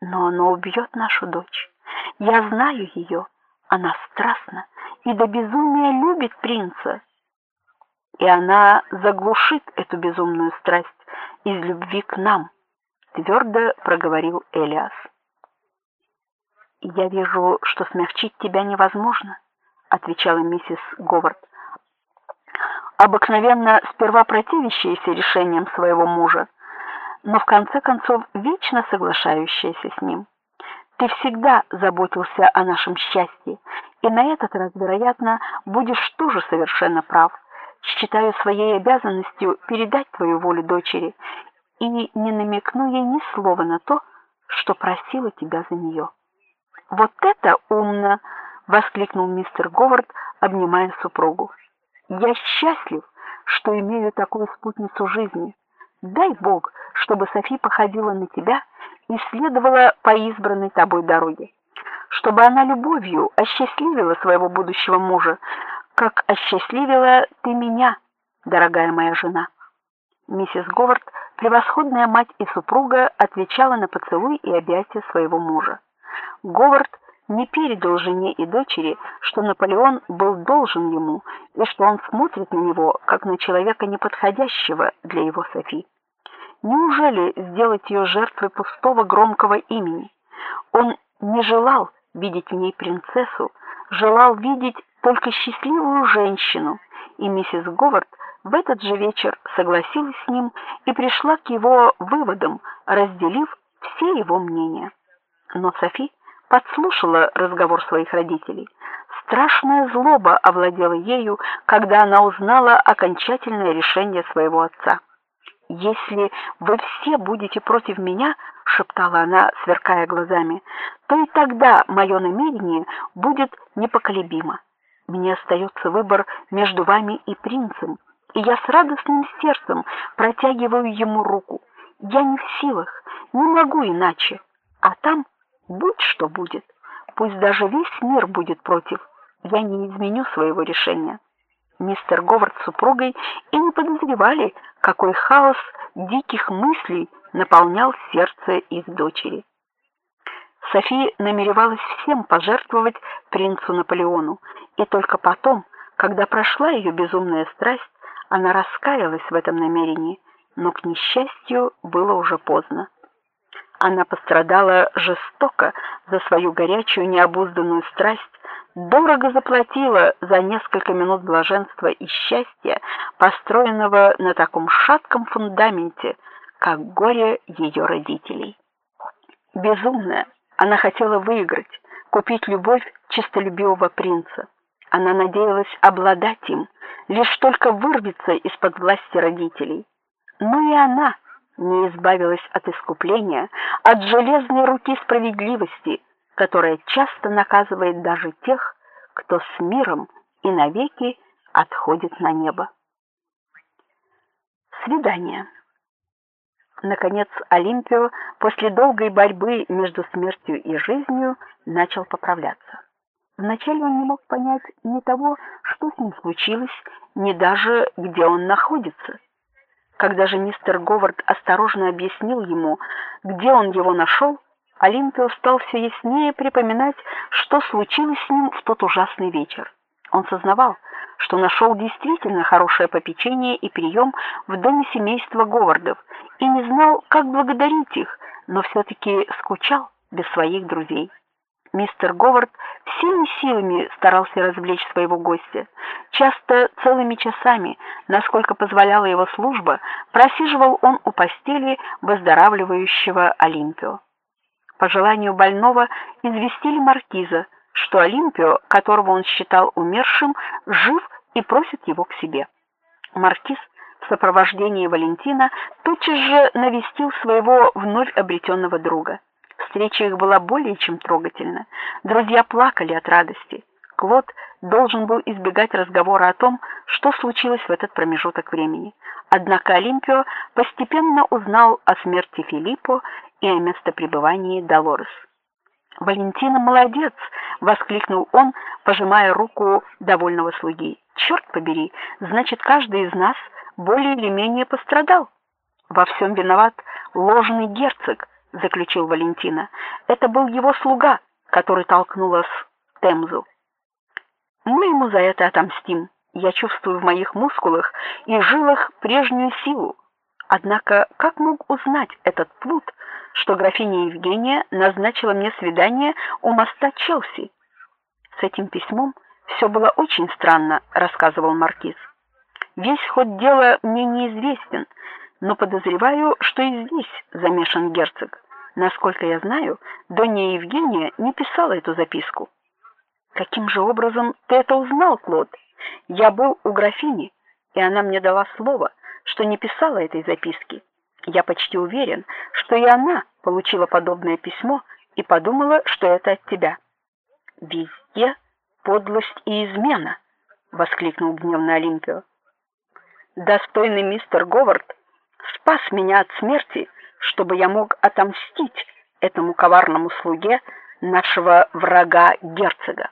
Но оно убьет нашу дочь. Я знаю ее. Она страстна и до безумия любит принца. И она заглушит эту безумную страсть из любви к нам, твердо проговорил Элиас. Я вижу, что смягчить тебя невозможно, отвечала миссис Говард. Обыкновенно сперва противящаяся решениям своего мужа, но в конце концов вечно соглашающаяся с ним. Ты всегда заботился о нашем счастье, и на этот раз, вероятно, будешь тоже совершенно прав. Считаю своей обязанностью передать твою волю дочери и не намекну ей ни слова на то, что просила тебя за нее. Вот это умно, воскликнул мистер Говард, обнимая супругу. Я счастлив, что имею такую спутницу жизни. Дай Бог, чтобы Софи походила на тебя и следовала по избранной тобой дороге, чтобы она любовью осчастливила своего будущего мужа, как осчастливила ты меня, дорогая моя жена. Миссис Говард, превосходная мать и супруга, отвечала на поцелуй и объятия своего мужа. Говард не передал жене и дочери, что Наполеон был должен ему и что он смотрит на него как на человека неподходящего для его Софи. Неужели сделать ее жертвой пустого громкого имени? Он не желал видеть в ней принцессу, желал видеть только счастливую женщину, и миссис Говард в этот же вечер согласилась с ним и пришла к его выводам, разделив все его мнения. Но Софи подслушала разговор своих родителей. Страшная злоба овладела ею, когда она узнала окончательное решение своего отца. Если вы все будете против меня, шептала она, сверкая глазами, то и тогда мое намерение будет непоколебимо. Мне остается выбор между вами и принцем, и я с радостным сердцем протягиваю ему руку. Я не в силах, не могу иначе. А там будь что будет. Пусть даже весь мир будет против, я не изменю своего решения мистер Говард с супругой и не подозревали, какой хаос диких мыслей наполнял сердце их дочери. София намеревалась всем пожертвовать принцу Наполеону, и только потом, когда прошла ее безумная страсть, она раскаялась в этом намерении, но к несчастью было уже поздно. Она пострадала жестоко за свою горячую необузданную страсть, дорого заплатила за несколько минут блаженства и счастья, построенного на таком шатком фундаменте, как горе ее родителей. Безумная, она хотела выиграть, купить любовь чистолюбивого принца. Она надеялась обладать им, лишь только вырвется из-под власти родителей. Но и она не избавилась от искупления, от железной руки справедливости, которая часто наказывает даже тех, кто с миром и навеки отходит на небо. Свидание. Наконец Олимпио после долгой борьбы между смертью и жизнью начал поправляться. Вначале он не мог понять ни того, что с ним случилось, ни даже где он находится. Когда же мистер Говард осторожно объяснил ему, где он его нашел, Олимпио стал все яснее припоминать, что случилось с ним в тот ужасный вечер. Он сознавал, что нашел действительно хорошее попечение и прием в доме семейства Говардов и не знал, как благодарить их, но все таки скучал без своих друзей. Мистер Говард всеми силами старался развлечь своего гостя. Часто целыми часами, насколько позволяла его служба, просиживал он у постели выздоравливающего Олимпио. По желанию больного известили маркиза, что Олимпио, которого он считал умершим, жив и просит его к себе. Маркиз в сопровождении Валентина тотчас же навестил своего вновь обретенного друга. Встреча их была более чем трогательна. Друзья плакали от радости. Клод должен был избегать разговора о том, что случилось в этот промежуток времени. Однако Олимпио постепенно узнал о смерти Филиппо и о местопребывании Долорес. "Валентина молодец", воскликнул он, пожимая руку довольного слуги. «Черт побери, значит, каждый из нас более или менее пострадал. Во всем виноват ложный герцог, заключил Валентина. Это был его слуга, который толкнул нас в Темзу. Мы ему за это отомстим. Я чувствую в моих мускулах и жилах прежнюю силу. Однако, как мог узнать этот плут, что графиня Евгения назначила мне свидание у моста Челси? С этим письмом все было очень странно, рассказывал маркиз. Весь ход дела мне неизвестен, но подозреваю, что и здесь замешан герцог. Насколько я знаю, Донья Евгения не писала эту записку. Каким же образом ты это узнал, Клод? Я был у графини, и она мне дала слово, что не писала этой записки. Я почти уверен, что и она получила подобное письмо и подумала, что это от тебя. Везде подлость и измена, воскликнул гневно Олимпио. Достойный мистер Говард спас меня от смерти, чтобы я мог отомстить этому коварному слуге нашего врага герцога.